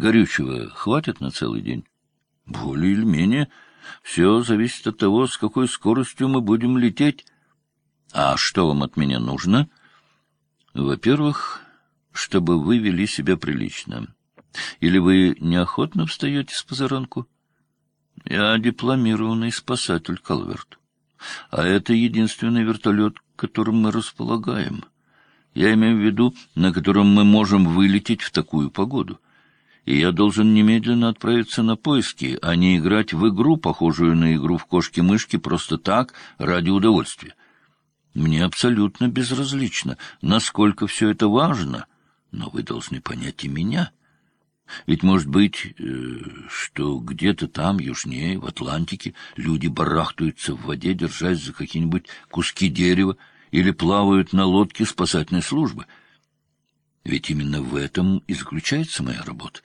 Горючего хватит на целый день? Более или менее. Все зависит от того, с какой скоростью мы будем лететь. А что вам от меня нужно? Во-первых, чтобы вы вели себя прилично. Или вы неохотно встаете с позаранку? Я дипломированный спасатель, Калверт. А это единственный вертолет, которым мы располагаем. Я имею в виду, на котором мы можем вылететь в такую погоду. И я должен немедленно отправиться на поиски, а не играть в игру, похожую на игру в кошки-мышки, просто так, ради удовольствия. Мне абсолютно безразлично, насколько все это важно, но вы должны понять и меня. Ведь может быть, э, что где-то там, южнее, в Атлантике, люди барахтаются в воде, держась за какие-нибудь куски дерева, или плавают на лодке спасательной службы. Ведь именно в этом и заключается моя работа.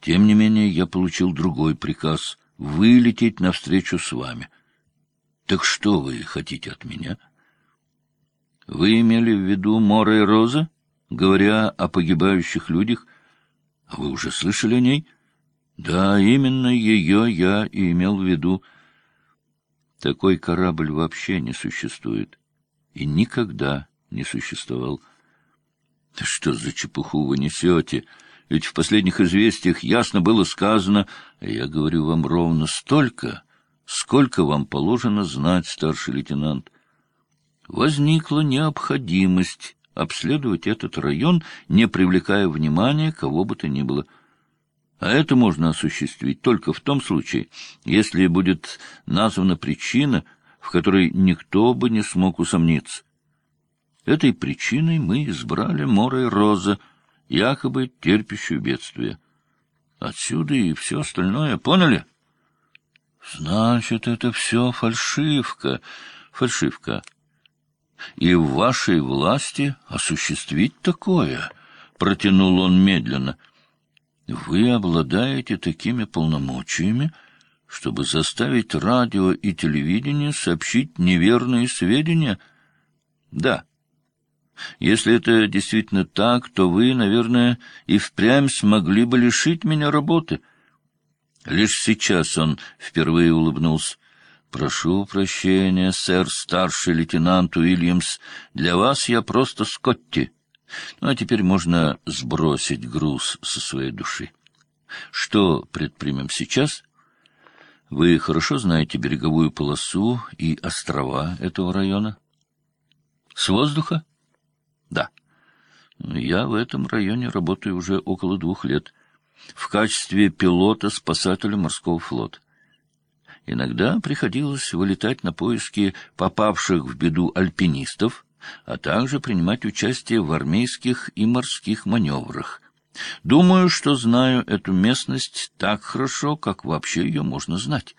Тем не менее, я получил другой приказ — вылететь навстречу с вами. Так что вы хотите от меня? Вы имели в виду Мора и Роза, говоря о погибающих людях? А вы уже слышали о ней? Да, именно ее я и имел в виду. Такой корабль вообще не существует и никогда не существовал. Да что за чепуху вы несете? Ведь в последних известиях ясно было сказано, а я говорю вам ровно столько, сколько вам положено знать, старший лейтенант. Возникла необходимость обследовать этот район, не привлекая внимания кого бы то ни было. А это можно осуществить только в том случае, если будет названа причина — в которой никто бы не смог усомниться. Этой причиной мы избрали Мора и Роза, якобы терпящую бедствие. Отсюда и все остальное, поняли? Значит, это все фальшивка, фальшивка. И в вашей власти осуществить такое, протянул он медленно. Вы обладаете такими полномочиями, чтобы заставить радио и телевидение сообщить неверные сведения? Да. Если это действительно так, то вы, наверное, и впрямь смогли бы лишить меня работы. Лишь сейчас он впервые улыбнулся. «Прошу прощения, сэр, старший лейтенант Уильямс. Для вас я просто Скотти. Ну, а теперь можно сбросить груз со своей души. Что предпримем сейчас?» Вы хорошо знаете береговую полосу и острова этого района? С воздуха? Да. Я в этом районе работаю уже около двух лет в качестве пилота-спасателя морского флота. Иногда приходилось вылетать на поиски попавших в беду альпинистов, а также принимать участие в армейских и морских маневрах — Думаю, что знаю эту местность так хорошо, как вообще ее можно знать.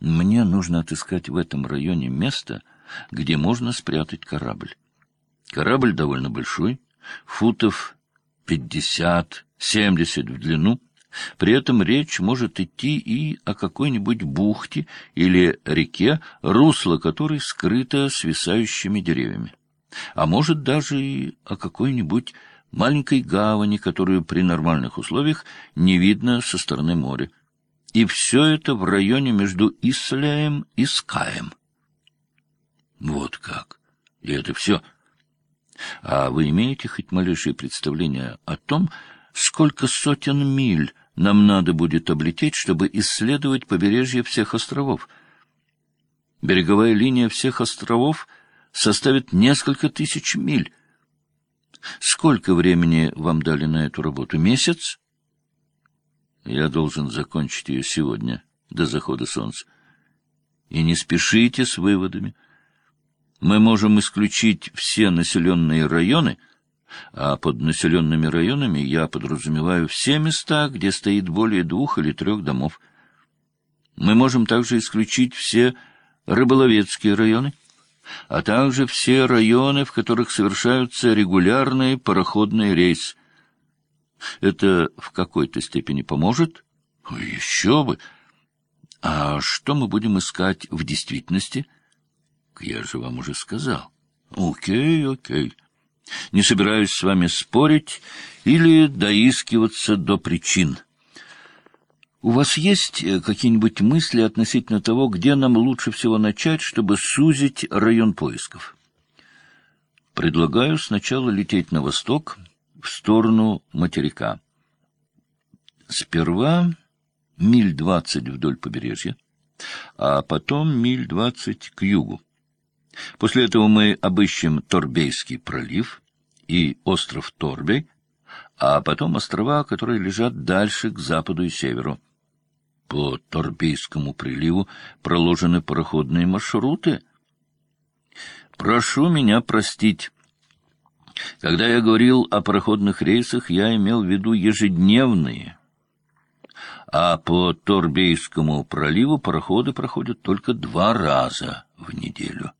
Мне нужно отыскать в этом районе место, где можно спрятать корабль. Корабль довольно большой, футов пятьдесят-семьдесят в длину. При этом речь может идти и о какой-нибудь бухте или реке, русло которой скрыто свисающими деревьями. А может даже и о какой-нибудь маленькой гавани, которую при нормальных условиях не видно со стороны моря. И все это в районе между Исляем и Скаем. Вот как. И это все. А вы имеете хоть малейшее представление о том, сколько сотен миль нам надо будет облететь, чтобы исследовать побережье всех островов? Береговая линия всех островов составит несколько тысяч миль. Сколько времени вам дали на эту работу? Месяц? Я должен закончить ее сегодня, до захода солнца. И не спешите с выводами. Мы можем исключить все населенные районы, а под населенными районами я подразумеваю все места, где стоит более двух или трех домов. Мы можем также исключить все рыболовецкие районы, а также все районы, в которых совершаются регулярные пароходные рейсы. Это в какой-то степени поможет? Еще бы! А что мы будем искать в действительности? Я же вам уже сказал. Окей, окей. Не собираюсь с вами спорить или доискиваться до причин. У вас есть э, какие-нибудь мысли относительно того, где нам лучше всего начать, чтобы сузить район поисков? Предлагаю сначала лететь на восток, в сторону материка. Сперва миль двадцать вдоль побережья, а потом миль двадцать к югу. После этого мы обыщем Торбейский пролив и остров Торбей, а потом острова, которые лежат дальше к западу и северу. По Торбейскому приливу проложены пароходные маршруты. Прошу меня простить. Когда я говорил о пароходных рейсах, я имел в виду ежедневные, а по Торбейскому проливу пароходы проходят только два раза в неделю.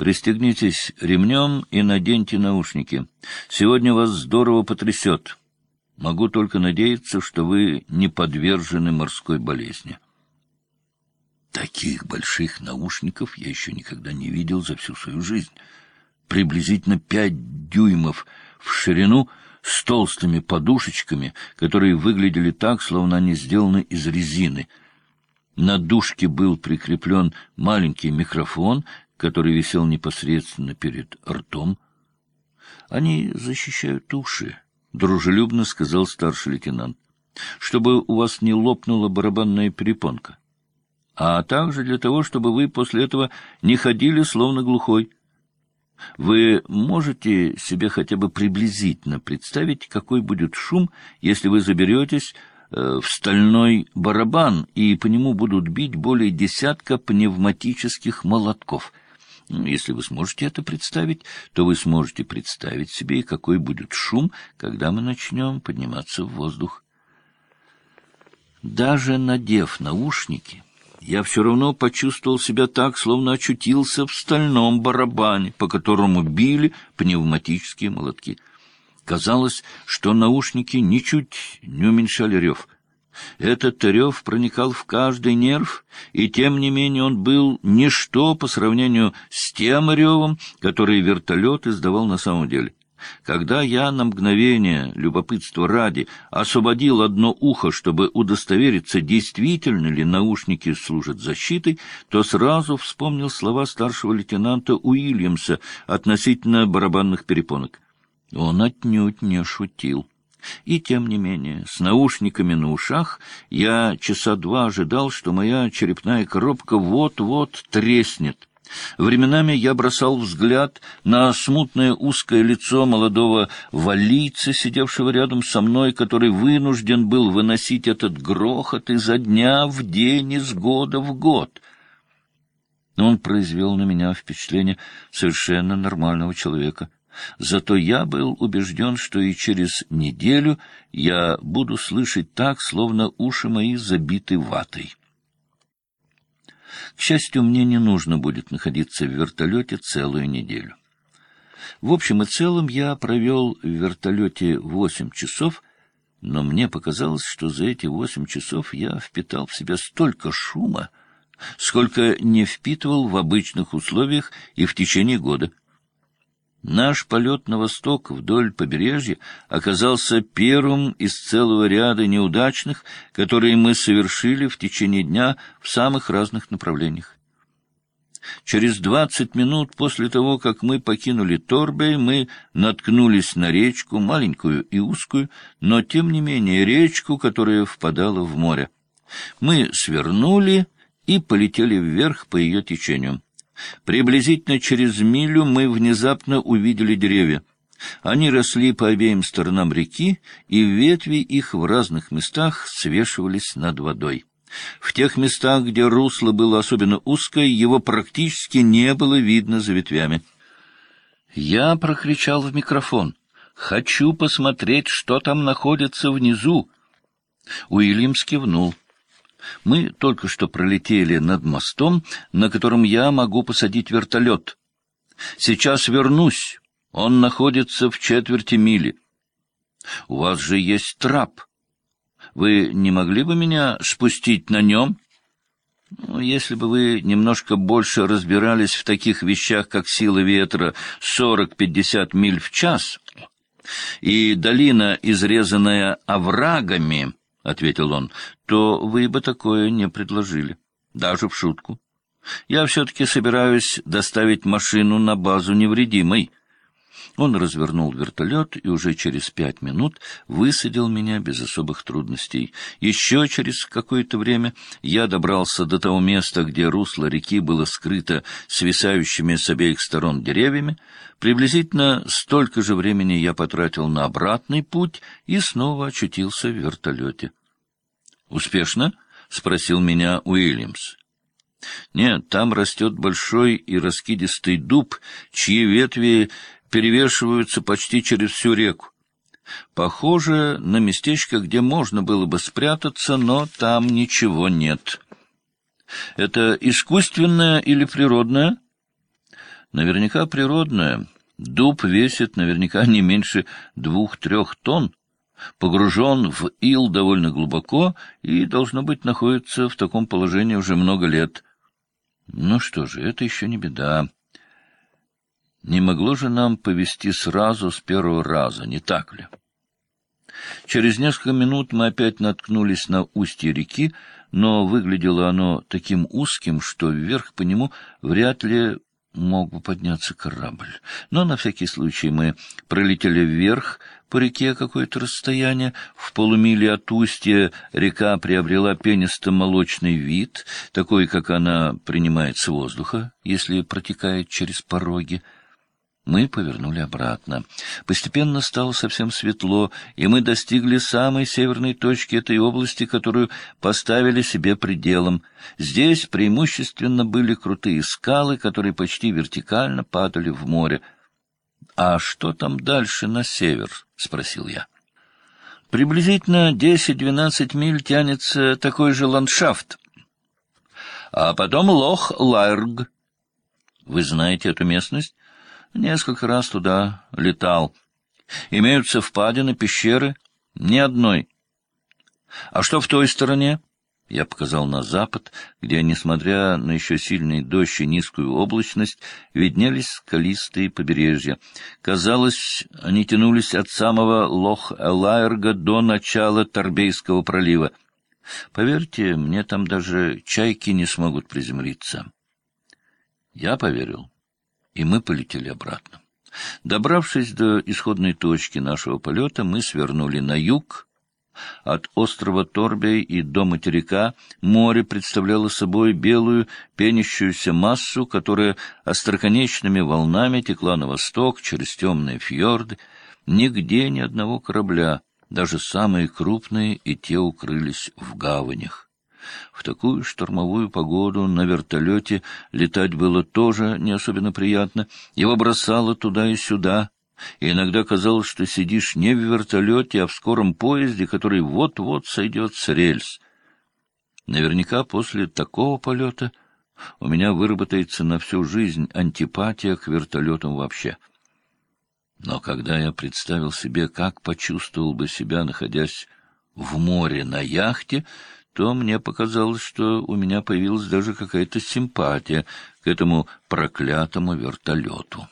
Пристегнитесь ремнем и наденьте наушники. Сегодня вас здорово потрясет. Могу только надеяться, что вы не подвержены морской болезни. Таких больших наушников я еще никогда не видел за всю свою жизнь. Приблизительно пять дюймов в ширину с толстыми подушечками, которые выглядели так, словно они сделаны из резины. На дужке был прикреплен маленький микрофон, который висел непосредственно перед ртом. Они защищают уши. — дружелюбно сказал старший лейтенант, — чтобы у вас не лопнула барабанная перепонка, а также для того, чтобы вы после этого не ходили словно глухой. Вы можете себе хотя бы приблизительно представить, какой будет шум, если вы заберетесь э, в стальной барабан, и по нему будут бить более десятка пневматических молотков — если вы сможете это представить, то вы сможете представить себе, какой будет шум, когда мы начнем подниматься в воздух. Даже надев наушники, я все равно почувствовал себя так, словно очутился в стальном барабане, по которому били пневматические молотки. Казалось, что наушники ничуть не уменьшали рев — этот рев проникал в каждый нерв, и тем не менее он был ничто по сравнению с тем ревом, который вертолет издавал на самом деле. Когда я на мгновение, любопытство ради, освободил одно ухо, чтобы удостовериться, действительно ли наушники служат защитой, то сразу вспомнил слова старшего лейтенанта Уильямса относительно барабанных перепонок. Он отнюдь не шутил. И тем не менее, с наушниками на ушах, я часа два ожидал, что моя черепная коробка вот-вот треснет. Временами я бросал взгляд на смутное узкое лицо молодого валийца, сидевшего рядом со мной, который вынужден был выносить этот грохот изо дня в день, из года в год. Он произвел на меня впечатление совершенно нормального человека — Зато я был убежден, что и через неделю я буду слышать так, словно уши мои забиты ватой. К счастью, мне не нужно будет находиться в вертолете целую неделю. В общем и целом я провел в вертолете восемь часов, но мне показалось, что за эти восемь часов я впитал в себя столько шума, сколько не впитывал в обычных условиях и в течение года. Наш полет на восток вдоль побережья оказался первым из целого ряда неудачных, которые мы совершили в течение дня в самых разных направлениях. Через двадцать минут после того, как мы покинули Торбей, мы наткнулись на речку, маленькую и узкую, но, тем не менее, речку, которая впадала в море. Мы свернули и полетели вверх по ее течению. Приблизительно через милю мы внезапно увидели деревья. Они росли по обеим сторонам реки, и ветви их в разных местах свешивались над водой. В тех местах, где русло было особенно узкое, его практически не было видно за ветвями. Я прокричал в микрофон. «Хочу посмотреть, что там находится внизу!» Уильямс кивнул. Мы только что пролетели над мостом, на котором я могу посадить вертолет. Сейчас вернусь. Он находится в четверти мили. У вас же есть трап. Вы не могли бы меня спустить на нем? Ну, если бы вы немножко больше разбирались в таких вещах, как сила ветра 40-50 миль в час и долина, изрезанная оврагами, — ответил он, — то вы бы такое не предложили, даже в шутку. Я все-таки собираюсь доставить машину на базу невредимой. Он развернул вертолет и уже через пять минут высадил меня без особых трудностей. Еще через какое-то время я добрался до того места, где русло реки было скрыто свисающими с обеих сторон деревьями. Приблизительно столько же времени я потратил на обратный путь и снова очутился в вертолете. «Успешно?» — спросил меня Уильямс. Нет, там растет большой и раскидистый дуб, чьи ветви перевешиваются почти через всю реку. Похоже на местечко, где можно было бы спрятаться, но там ничего нет. Это искусственное или природное? Наверняка природное. Дуб весит наверняка не меньше двух-трех тонн, погружен в ил довольно глубоко и, должно быть, находится в таком положении уже много лет. Ну что же, это еще не беда. Не могло же нам повести сразу с первого раза, не так ли? Через несколько минут мы опять наткнулись на устье реки, но выглядело оно таким узким, что вверх по нему вряд ли мог бы подняться корабль. Но на всякий случай мы пролетели вверх по реке какое-то расстояние. В полумиле от устья река приобрела пенисто-молочный вид, такой, как она принимает с воздуха, если протекает через пороги. Мы повернули обратно. Постепенно стало совсем светло, и мы достигли самой северной точки этой области, которую поставили себе пределом. Здесь преимущественно были крутые скалы, которые почти вертикально падали в море. — А что там дальше на север? — спросил я. — Приблизительно десять-двенадцать миль тянется такой же ландшафт. А потом лох Лайрг. Вы знаете эту местность? Несколько раз туда летал. Имеются впадины, пещеры? Ни одной. А что в той стороне? Я показал на запад, где, несмотря на еще сильный дождь и низкую облачность, виднелись скалистые побережья. Казалось, они тянулись от самого Лох-Элайрга до начала Торбейского пролива. Поверьте, мне там даже чайки не смогут приземлиться. Я поверил и мы полетели обратно. Добравшись до исходной точки нашего полета, мы свернули на юг. От острова Торбей и до материка море представляло собой белую пенящуюся массу, которая остроконечными волнами текла на восток через темные фьорды. Нигде ни одного корабля, даже самые крупные, и те укрылись в гаванях. В такую штормовую погоду на вертолете летать было тоже не особенно приятно. Его бросало туда и сюда. И иногда казалось, что сидишь не в вертолете, а в скором поезде, который вот-вот сойдет с рельс. Наверняка после такого полета у меня выработается на всю жизнь антипатия к вертолетам вообще. Но когда я представил себе, как почувствовал бы себя, находясь в море на яхте, то мне показалось, что у меня появилась даже какая-то симпатия к этому проклятому вертолету.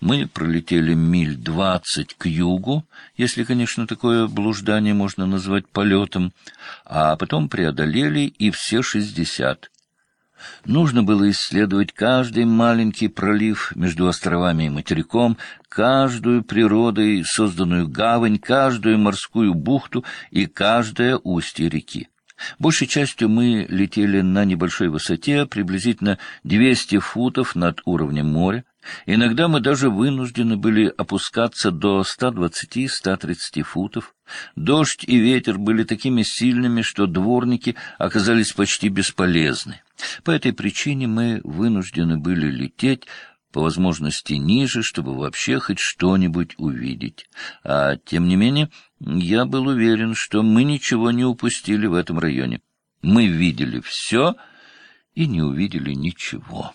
Мы пролетели миль двадцать к югу, если, конечно, такое блуждание можно назвать полетом, а потом преодолели и все шестьдесят. Нужно было исследовать каждый маленький пролив между островами и материком, каждую природой созданную гавань, каждую морскую бухту и каждое устье реки. Большей частью мы летели на небольшой высоте, приблизительно 200 футов над уровнем моря. Иногда мы даже вынуждены были опускаться до 120-130 футов. Дождь и ветер были такими сильными, что дворники оказались почти бесполезны. По этой причине мы вынуждены были лететь по возможности ниже, чтобы вообще хоть что-нибудь увидеть. А тем не менее, я был уверен, что мы ничего не упустили в этом районе. Мы видели все и не увидели ничего.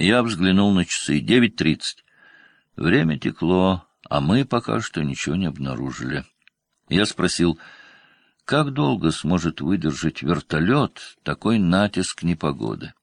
Я взглянул на часы. Девять тридцать. Время текло, а мы пока что ничего не обнаружили. Я спросил, Как долго сможет выдержать вертолет такой натиск непогоды?